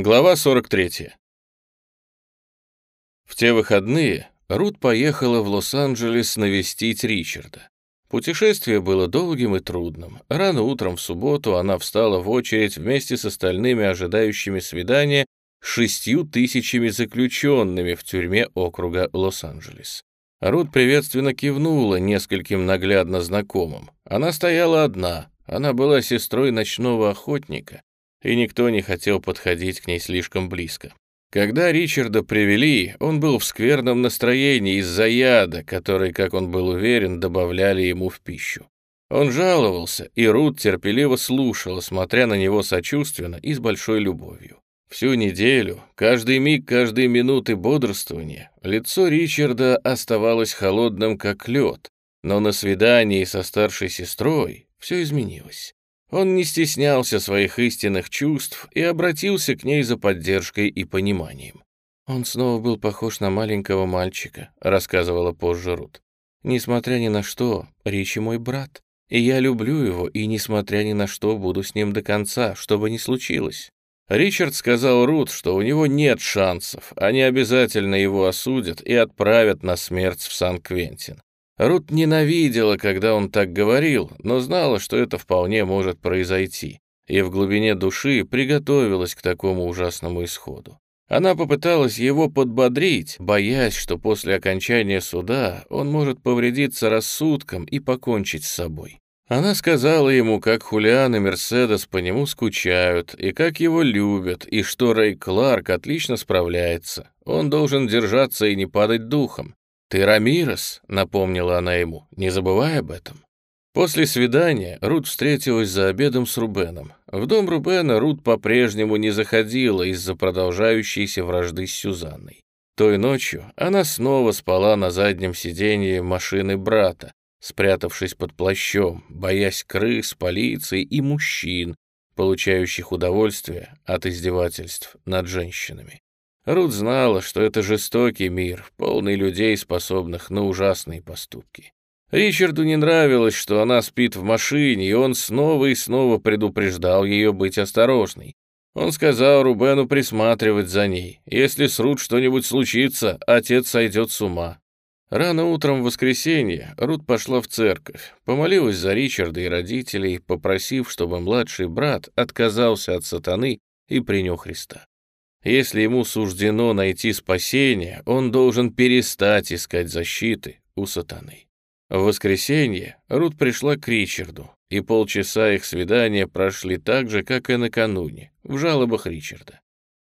Глава 43. В те выходные Рут поехала в Лос-Анджелес навестить Ричарда. Путешествие было долгим и трудным. Рано утром в субботу она встала в очередь вместе с остальными ожидающими свидания шестью тысячами заключенными в тюрьме округа Лос-Анджелес. Рут приветственно кивнула нескольким наглядно знакомым. Она стояла одна, она была сестрой ночного охотника, и никто не хотел подходить к ней слишком близко. Когда Ричарда привели, он был в скверном настроении из-за яда, который, как он был уверен, добавляли ему в пищу. Он жаловался, и Рут терпеливо слушала, смотря на него сочувственно и с большой любовью. Всю неделю, каждый миг, каждые минуты бодрствования, лицо Ричарда оставалось холодным, как лед, но на свидании со старшей сестрой все изменилось. Он не стеснялся своих истинных чувств и обратился к ней за поддержкой и пониманием. «Он снова был похож на маленького мальчика», — рассказывала позже Рут. «Несмотря ни на что, Ричи мой брат, и я люблю его, и, несмотря ни на что, буду с ним до конца, что бы ни случилось». Ричард сказал Рут, что у него нет шансов, они обязательно его осудят и отправят на смерть в Сан-Квентин. Рут ненавидела, когда он так говорил, но знала, что это вполне может произойти, и в глубине души приготовилась к такому ужасному исходу. Она попыталась его подбодрить, боясь, что после окончания суда он может повредиться рассудком и покончить с собой. Она сказала ему, как Хулиан и Мерседес по нему скучают, и как его любят, и что Рэй Кларк отлично справляется. Он должен держаться и не падать духом. «Ты Рамирес», — напомнила она ему, — «не забывай об этом». После свидания Рут встретилась за обедом с Рубеном. В дом Рубена Рут по-прежнему не заходила из-за продолжающейся вражды с Сюзанной. Той ночью она снова спала на заднем сиденье машины брата, спрятавшись под плащом, боясь крыс, полиции и мужчин, получающих удовольствие от издевательств над женщинами. Рут знала, что это жестокий мир, полный людей, способных на ужасные поступки. Ричарду не нравилось, что она спит в машине, и он снова и снова предупреждал ее быть осторожной. Он сказал Рубену присматривать за ней. Если с Рут что-нибудь случится, отец сойдет с ума. Рано утром в воскресенье Рут пошла в церковь, помолилась за Ричарда и родителей, попросив, чтобы младший брат отказался от сатаны и принял Христа. Если ему суждено найти спасение, он должен перестать искать защиты у сатаны. В воскресенье Рут пришла к Ричарду, и полчаса их свидания прошли так же, как и накануне, в жалобах Ричарда.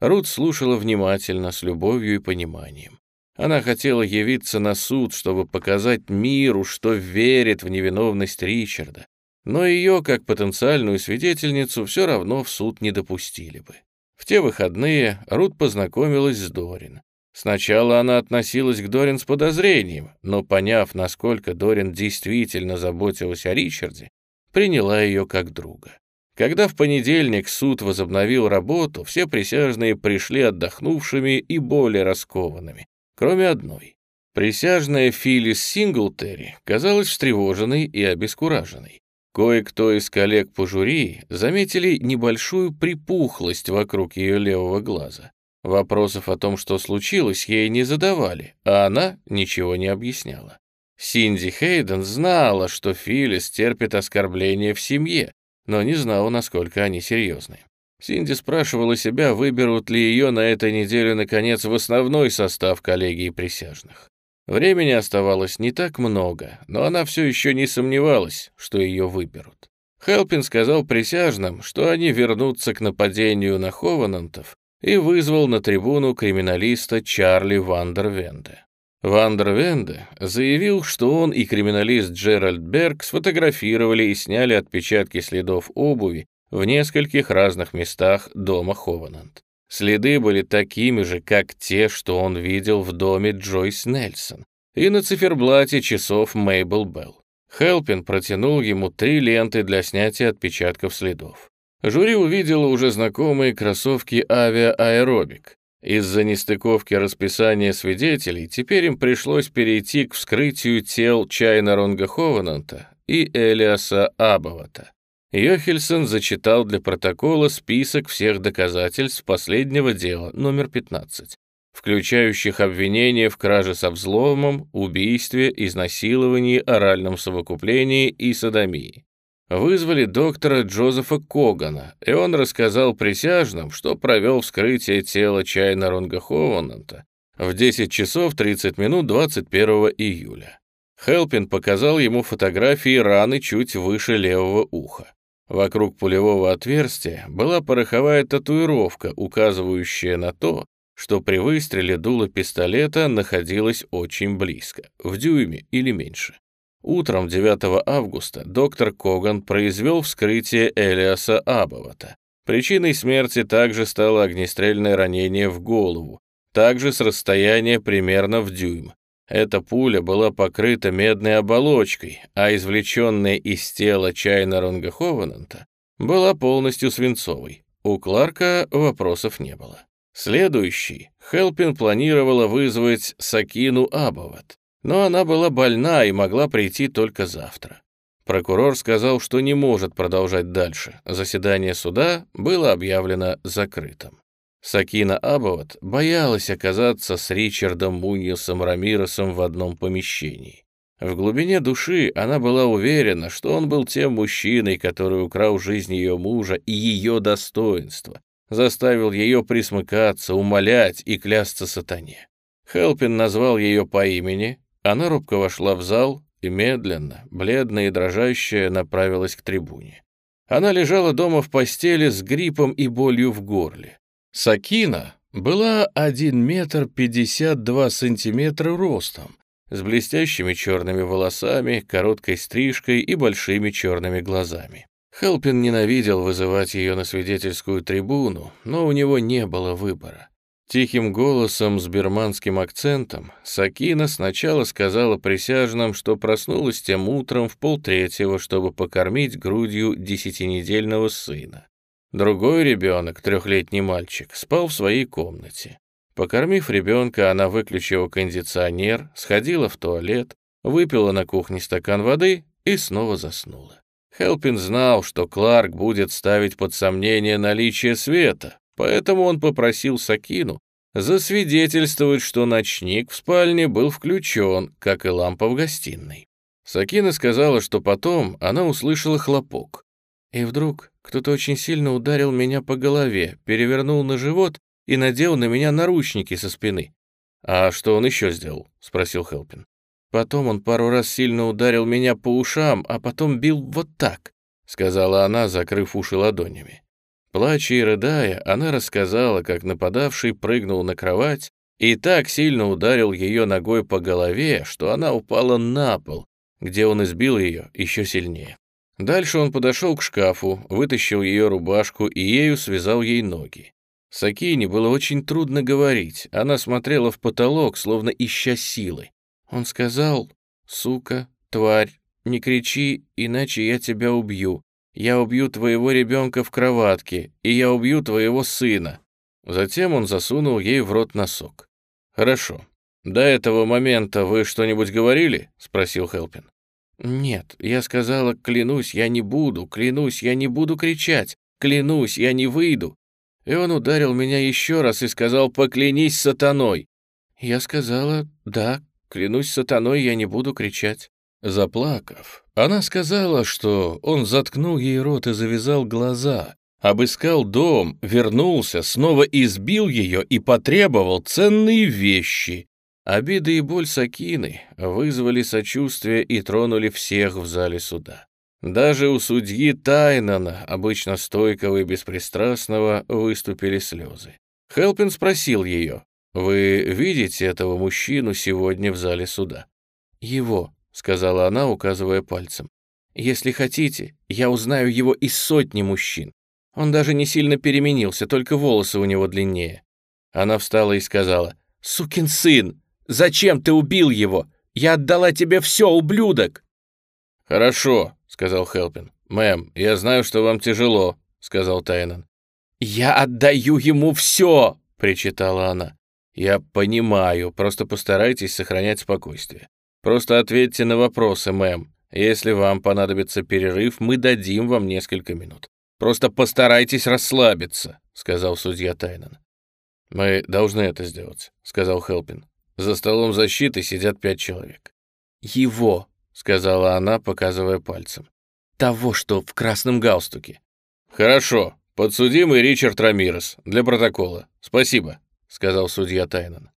Рут слушала внимательно, с любовью и пониманием. Она хотела явиться на суд, чтобы показать миру, что верит в невиновность Ричарда, но ее, как потенциальную свидетельницу, все равно в суд не допустили бы. В те выходные Рут познакомилась с Дорин. Сначала она относилась к Дорин с подозрением, но, поняв, насколько Дорин действительно заботилась о Ричарде, приняла ее как друга. Когда в понедельник суд возобновил работу, все присяжные пришли отдохнувшими и более раскованными, кроме одной. Присяжная Филлис Синглтери казалась встревоженной и обескураженной. Кое-кто из коллег по жюри заметили небольшую припухлость вокруг ее левого глаза. Вопросов о том, что случилось, ей не задавали, а она ничего не объясняла. Синди Хейден знала, что Филлис терпит оскорбления в семье, но не знала, насколько они серьезны. Синди спрашивала себя, выберут ли ее на этой неделе, наконец, в основной состав коллегии присяжных. Времени оставалось не так много, но она все еще не сомневалась, что ее выберут. Хелпин сказал присяжным, что они вернутся к нападению на Хованантов и вызвал на трибуну криминалиста Чарли Вандервенде. Вандервенде заявил, что он и криминалист Джеральд Берг сфотографировали и сняли отпечатки следов обуви в нескольких разных местах дома Хованант. Следы были такими же, как те, что он видел в доме Джойс Нельсон и на циферблате часов Мейбл Белл. Хелпин протянул ему три ленты для снятия отпечатков следов. Жюри увидело уже знакомые кроссовки авиа-аэробик. Из-за нестыковки расписания свидетелей теперь им пришлось перейти к вскрытию тел Чайна Ронга Ховананта и Элиаса Абовата. Йохельсон зачитал для протокола список всех доказательств последнего дела, номер 15, включающих обвинения в краже со взломом, убийстве, изнасиловании, оральном совокуплении и садомии. Вызвали доктора Джозефа Когана, и он рассказал присяжным, что провел вскрытие тела Чайна Ронга Ховананта в 10 часов 30 минут 21 июля. Хелпин показал ему фотографии раны чуть выше левого уха. Вокруг пулевого отверстия была пороховая татуировка, указывающая на то, что при выстреле дуло пистолета находилось очень близко, в дюйме или меньше. Утром 9 августа доктор Коган произвел вскрытие Элиаса Абовата. Причиной смерти также стало огнестрельное ранение в голову, также с расстояния примерно в дюйм. Эта пуля была покрыта медной оболочкой, а извлеченная из тела Чайна Ронгаховананта была полностью свинцовой. У Кларка вопросов не было. Следующий Хелпин планировала вызвать Сакину Абоват, но она была больна и могла прийти только завтра. Прокурор сказал, что не может продолжать дальше. Заседание суда было объявлено закрытым. Сакина Абоват боялась оказаться с Ричардом Муньосом Рамиросом в одном помещении. В глубине души она была уверена, что он был тем мужчиной, который украл жизнь ее мужа и ее достоинство, заставил ее присмыкаться, умолять и клясться сатане. Хелпин назвал ее по имени, она робко вошла в зал и медленно, бледная и дрожащая, направилась к трибуне. Она лежала дома в постели с гриппом и болью в горле. Сакина была 1 метр 52 сантиметра ростом, с блестящими черными волосами, короткой стрижкой и большими черными глазами. Хелпин ненавидел вызывать ее на свидетельскую трибуну, но у него не было выбора. Тихим голосом с бирманским акцентом Сакина сначала сказала присяжным, что проснулась тем утром в полтретьего, чтобы покормить грудью десятинедельного сына. Другой ребенок, трехлетний мальчик, спал в своей комнате. Покормив ребенка, она выключила кондиционер, сходила в туалет, выпила на кухне стакан воды и снова заснула. Хелпин знал, что Кларк будет ставить под сомнение наличие света, поэтому он попросил Сакину засвидетельствовать, что ночник в спальне был включен, как и лампа в гостиной. Сакина сказала, что потом она услышала хлопок. И вдруг кто-то очень сильно ударил меня по голове, перевернул на живот и надел на меня наручники со спины. «А что он еще сделал?» — спросил Хелпин. «Потом он пару раз сильно ударил меня по ушам, а потом бил вот так», — сказала она, закрыв уши ладонями. Плача и рыдая, она рассказала, как нападавший прыгнул на кровать и так сильно ударил ее ногой по голове, что она упала на пол, где он избил ее еще сильнее. Дальше он подошел к шкафу, вытащил ее рубашку и ею связал ей ноги. Сакине было очень трудно говорить, она смотрела в потолок, словно ища силы. Он сказал, «Сука, тварь, не кричи, иначе я тебя убью. Я убью твоего ребенка в кроватке, и я убью твоего сына». Затем он засунул ей в рот носок. «Хорошо. До этого момента вы что-нибудь говорили?» — спросил Хелпин. «Нет, я сказала, клянусь, я не буду, клянусь, я не буду кричать, клянусь, я не выйду». И он ударил меня еще раз и сказал, поклянись сатаной. Я сказала, да, клянусь сатаной, я не буду кричать. Заплакав, она сказала, что он заткнул ей рот и завязал глаза, обыскал дом, вернулся, снова избил ее и потребовал ценные вещи, Обиды и боль Сакины вызвали сочувствие и тронули всех в зале суда. Даже у судьи Тайнана, обычно стойкого и беспристрастного, выступили слезы. Хелпин спросил ее, «Вы видите этого мужчину сегодня в зале суда?» «Его», — сказала она, указывая пальцем. «Если хотите, я узнаю его из сотни мужчин. Он даже не сильно переменился, только волосы у него длиннее». Она встала и сказала, «Сукин сын! Зачем ты убил его? Я отдала тебе все, ублюдок!» «Хорошо», — сказал Хелпин. «Мэм, я знаю, что вам тяжело», — сказал Тайнан. «Я отдаю ему все!» — причитала она. «Я понимаю, просто постарайтесь сохранять спокойствие. Просто ответьте на вопросы, мэм. Если вам понадобится перерыв, мы дадим вам несколько минут. Просто постарайтесь расслабиться», — сказал судья Тайнан. «Мы должны это сделать», — сказал Хелпин. «За столом защиты сидят пять человек». «Его», — сказала она, показывая пальцем. «Того, что в красном галстуке». «Хорошо. Подсудимый Ричард Рамирес. Для протокола. Спасибо», — сказал судья Тайнан.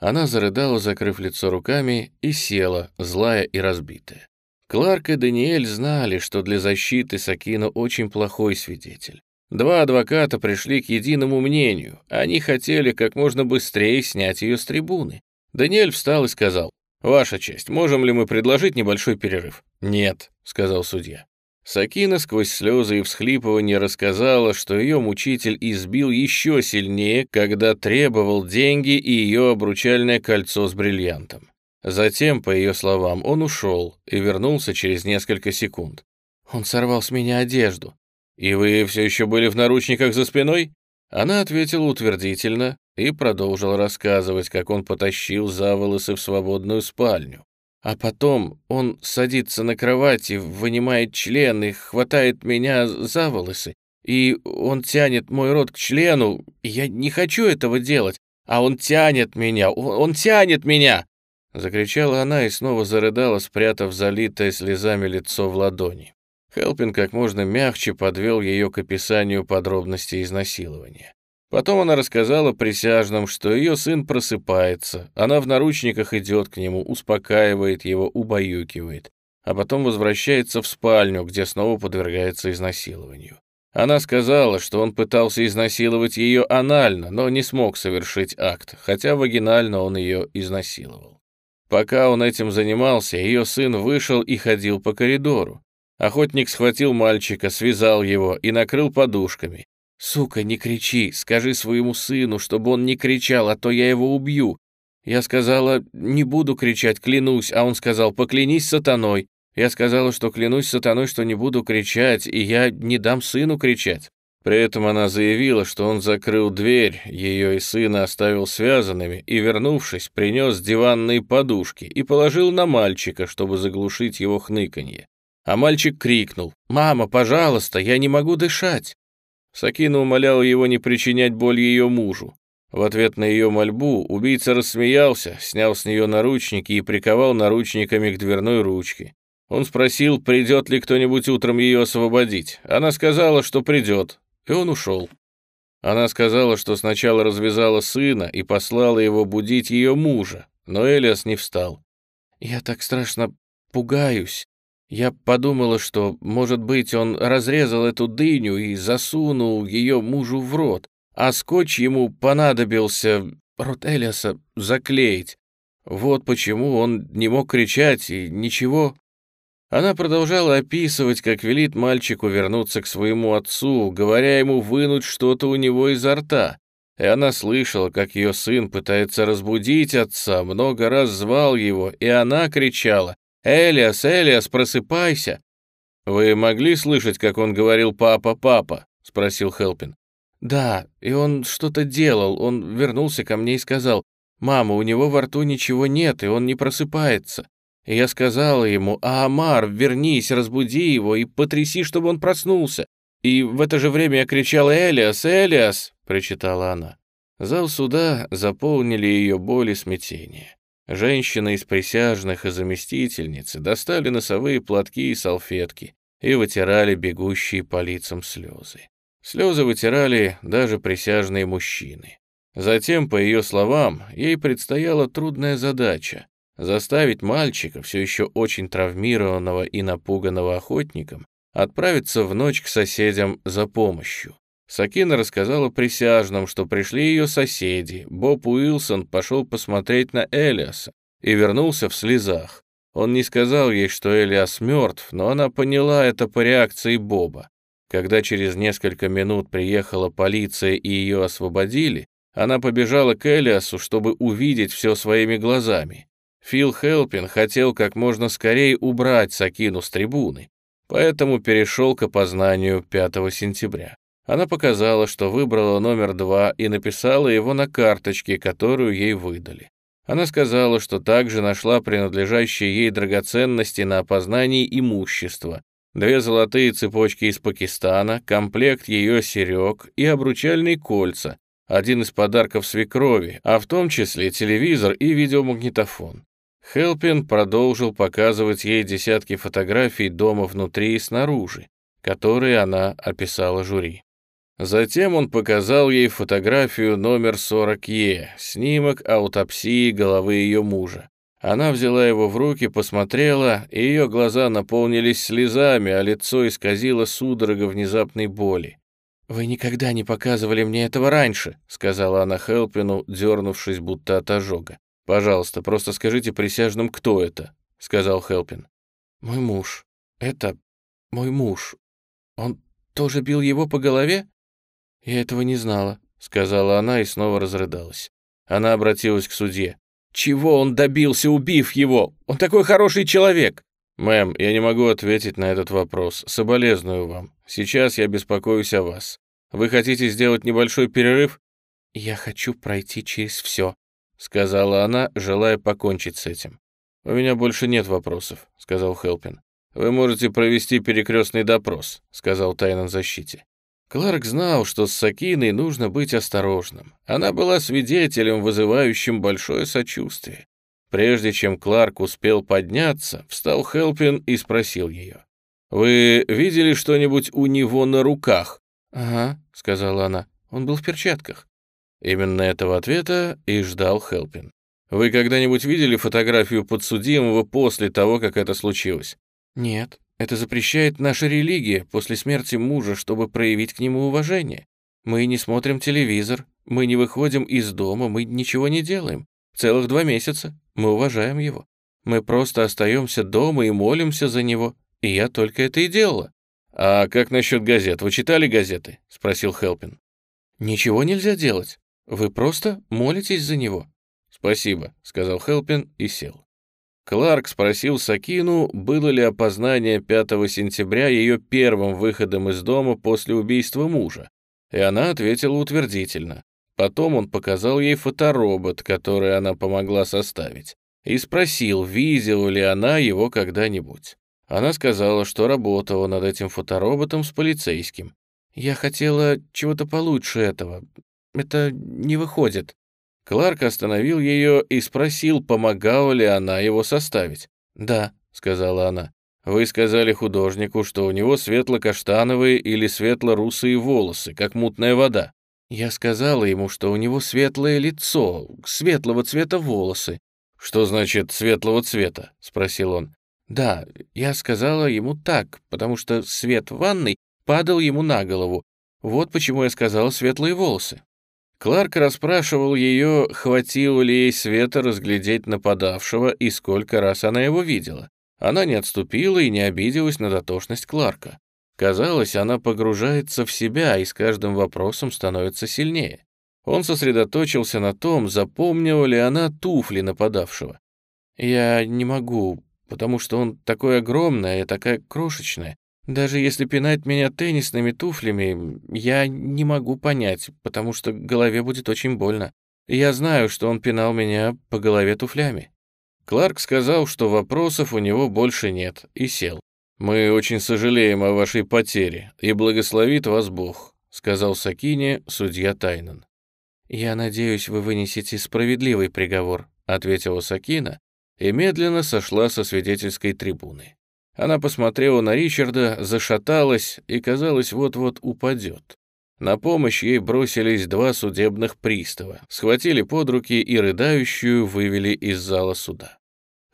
Она зарыдала, закрыв лицо руками, и села, злая и разбитая. Кларк и Даниэль знали, что для защиты Сакина очень плохой свидетель. Два адвоката пришли к единому мнению. Они хотели как можно быстрее снять ее с трибуны. Даниэль встал и сказал, «Ваша честь, можем ли мы предложить небольшой перерыв?» «Нет», — сказал судья. Сакина сквозь слезы и всхлипывания рассказала, что ее мучитель избил еще сильнее, когда требовал деньги и ее обручальное кольцо с бриллиантом. Затем, по ее словам, он ушел и вернулся через несколько секунд. «Он сорвал с меня одежду». «И вы все еще были в наручниках за спиной?» Она ответила утвердительно и продолжила рассказывать, как он потащил за волосы в свободную спальню. А потом он садится на кровати, вынимает член и хватает меня за волосы. И он тянет мой рот к члену. Я не хочу этого делать, а он тянет меня, он, он тянет меня!» Закричала она и снова зарыдала, спрятав залитое слезами лицо в ладони. Хелпин как можно мягче подвел ее к описанию подробностей изнасилования. Потом она рассказала присяжным, что ее сын просыпается, она в наручниках идет к нему, успокаивает его, убаюкивает, а потом возвращается в спальню, где снова подвергается изнасилованию. Она сказала, что он пытался изнасиловать ее анально, но не смог совершить акт, хотя вагинально он ее изнасиловал. Пока он этим занимался, ее сын вышел и ходил по коридору. Охотник схватил мальчика, связал его и накрыл подушками. «Сука, не кричи, скажи своему сыну, чтобы он не кричал, а то я его убью». Я сказала, не буду кричать, клянусь, а он сказал, поклянись сатаной. Я сказала, что клянусь сатаной, что не буду кричать, и я не дам сыну кричать. При этом она заявила, что он закрыл дверь, ее и сына оставил связанными и, вернувшись, принес диванные подушки и положил на мальчика, чтобы заглушить его хныканье. А мальчик крикнул «Мама, пожалуйста, я не могу дышать!» Сакина умоляла его не причинять боль ее мужу. В ответ на ее мольбу убийца рассмеялся, снял с нее наручники и приковал наручниками к дверной ручке. Он спросил, придет ли кто-нибудь утром ее освободить. Она сказала, что придет, и он ушел. Она сказала, что сначала развязала сына и послала его будить ее мужа, но Элиас не встал. «Я так страшно пугаюсь. Я подумала, что, может быть, он разрезал эту дыню и засунул ее мужу в рот, а скотч ему понадобился рот Элиаса заклеить. Вот почему он не мог кричать и ничего. Она продолжала описывать, как велит мальчику вернуться к своему отцу, говоря ему вынуть что-то у него изо рта. И она слышала, как ее сын пытается разбудить отца, много раз звал его, и она кричала «Элиас, Элиас, просыпайся!» «Вы могли слышать, как он говорил «папа, папа»?» — спросил Хелпин. «Да, и он что-то делал, он вернулся ко мне и сказал, «Мама, у него во рту ничего нет, и он не просыпается». И я сказала ему, «Амар, вернись, разбуди его и потряси, чтобы он проснулся». И в это же время я кричала, «Элиас, Элиас!» — причитала она. Зал суда заполнили ее боль и смятение. Женщины из присяжных и заместительницы достали носовые платки и салфетки и вытирали бегущие по лицам слезы. Слезы вытирали даже присяжные мужчины. Затем, по ее словам, ей предстояла трудная задача заставить мальчика, все еще очень травмированного и напуганного охотником, отправиться в ночь к соседям за помощью. Сакина рассказала присяжным, что пришли ее соседи. Боб Уилсон пошел посмотреть на Элиаса и вернулся в слезах. Он не сказал ей, что Элиас мертв, но она поняла это по реакции Боба. Когда через несколько минут приехала полиция и ее освободили, она побежала к Элиасу, чтобы увидеть все своими глазами. Фил Хелпин хотел как можно скорее убрать Сакину с трибуны, поэтому перешел к опознанию 5 сентября. Она показала, что выбрала номер два и написала его на карточке, которую ей выдали. Она сказала, что также нашла принадлежащие ей драгоценности на опознании имущества, две золотые цепочки из Пакистана, комплект ее серег и обручальные кольца, один из подарков свекрови, а в том числе телевизор и видеомагнитофон. Хелпин продолжил показывать ей десятки фотографий дома внутри и снаружи, которые она описала жюри. Затем он показал ей фотографию номер 40Е, снимок аутопсии головы ее мужа. Она взяла его в руки, посмотрела, и ее глаза наполнились слезами, а лицо исказило судорога внезапной боли. «Вы никогда не показывали мне этого раньше», — сказала она Хелпину, дернувшись будто от ожога. «Пожалуйста, просто скажите присяжным, кто это», — сказал Хелпин. «Мой муж. Это мой муж. Он тоже бил его по голове?» «Я этого не знала», — сказала она и снова разрыдалась. Она обратилась к судье. «Чего он добился, убив его? Он такой хороший человек!» «Мэм, я не могу ответить на этот вопрос. Соболезную вам. Сейчас я беспокоюсь о вас. Вы хотите сделать небольшой перерыв?» «Я хочу пройти через все», — сказала она, желая покончить с этим. «У меня больше нет вопросов», — сказал Хелпин. «Вы можете провести перекрестный допрос», — сказал тайном защите. Кларк знал, что с Сакиной нужно быть осторожным. Она была свидетелем, вызывающим большое сочувствие. Прежде чем Кларк успел подняться, встал Хелпин и спросил ее. «Вы видели что-нибудь у него на руках?» «Ага», — сказала она, — «он был в перчатках». Именно этого ответа и ждал Хелпин. «Вы когда-нибудь видели фотографию подсудимого после того, как это случилось?» «Нет», это запрещает наша религия после смерти мужа, чтобы проявить к нему уважение. Мы не смотрим телевизор, мы не выходим из дома, мы ничего не делаем. Целых два месяца. Мы уважаем его. Мы просто остаемся дома и молимся за него. И я только это и делала. «А как насчет газет? Вы читали газеты?» — спросил Хелпин. «Ничего нельзя делать. Вы просто молитесь за него». «Спасибо», — сказал Хелпин и сел. Кларк спросил Сакину, было ли опознание 5 сентября ее первым выходом из дома после убийства мужа, и она ответила утвердительно. Потом он показал ей фоторобот, который она помогла составить, и спросил, видела ли она его когда-нибудь. Она сказала, что работала над этим фотороботом с полицейским. «Я хотела чего-то получше этого. Это не выходит». Кларк остановил ее и спросил, помогала ли она его составить. «Да», — сказала она. «Вы сказали художнику, что у него светло-каштановые или светло-русые волосы, как мутная вода». Я сказала ему, что у него светлое лицо, светлого цвета волосы. «Что значит светлого цвета?» — спросил он. «Да, я сказала ему так, потому что свет в ванной падал ему на голову. Вот почему я сказала светлые волосы». Кларк расспрашивал ее, хватило ли ей света разглядеть нападавшего и сколько раз она его видела. Она не отступила и не обиделась на дотошность Кларка. Казалось, она погружается в себя и с каждым вопросом становится сильнее. Он сосредоточился на том, запомнила ли она туфли нападавшего. «Я не могу, потому что он такой огромный, а такая крошечная. Даже если пинать меня теннисными туфлями, я не могу понять, потому что голове будет очень больно. Я знаю, что он пинал меня по голове туфлями». Кларк сказал, что вопросов у него больше нет, и сел. «Мы очень сожалеем о вашей потере, и благословит вас Бог», сказал Сакине судья Тайнан. «Я надеюсь, вы вынесете справедливый приговор», ответила Сакина и медленно сошла со свидетельской трибуны. Она посмотрела на Ричарда, зашаталась и, казалось, вот-вот упадет. На помощь ей бросились два судебных пристава, схватили под руки и рыдающую вывели из зала суда.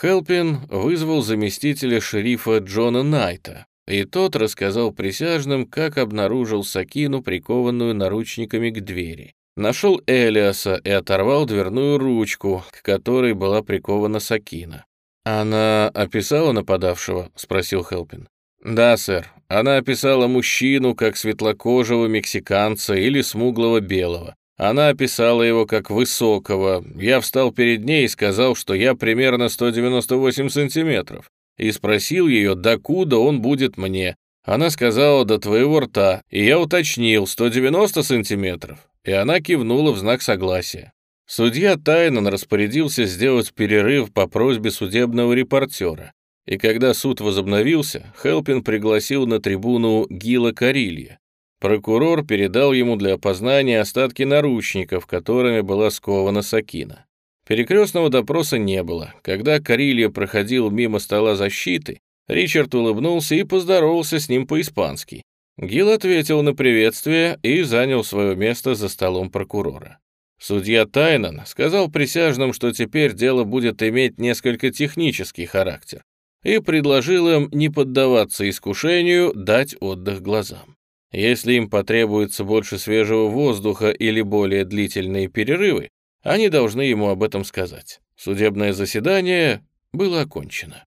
Хелпин вызвал заместителя шерифа Джона Найта, и тот рассказал присяжным, как обнаружил Сакину, прикованную наручниками к двери. Нашел Элиаса и оторвал дверную ручку, к которой была прикована Сакина. «Она описала нападавшего?» — спросил Хелпин. «Да, сэр. Она описала мужчину как светлокожего мексиканца или смуглого белого. Она описала его как высокого. Я встал перед ней и сказал, что я примерно 198 сантиметров. И спросил ее, докуда он будет мне. Она сказала, до твоего рта. И я уточнил, 190 сантиметров. И она кивнула в знак согласия. Судья Тайнан распорядился сделать перерыв по просьбе судебного репортера, и когда суд возобновился, Хелпин пригласил на трибуну Гила Карилья. Прокурор передал ему для опознания остатки наручников, которыми была скована Сакина. Перекрестного допроса не было. Когда Карилья проходил мимо стола защиты, Ричард улыбнулся и поздоровался с ним по-испански. Гил ответил на приветствие и занял свое место за столом прокурора. Судья Тайнан сказал присяжным, что теперь дело будет иметь несколько технический характер, и предложил им не поддаваться искушению дать отдых глазам. Если им потребуется больше свежего воздуха или более длительные перерывы, они должны ему об этом сказать. Судебное заседание было окончено.